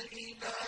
إلى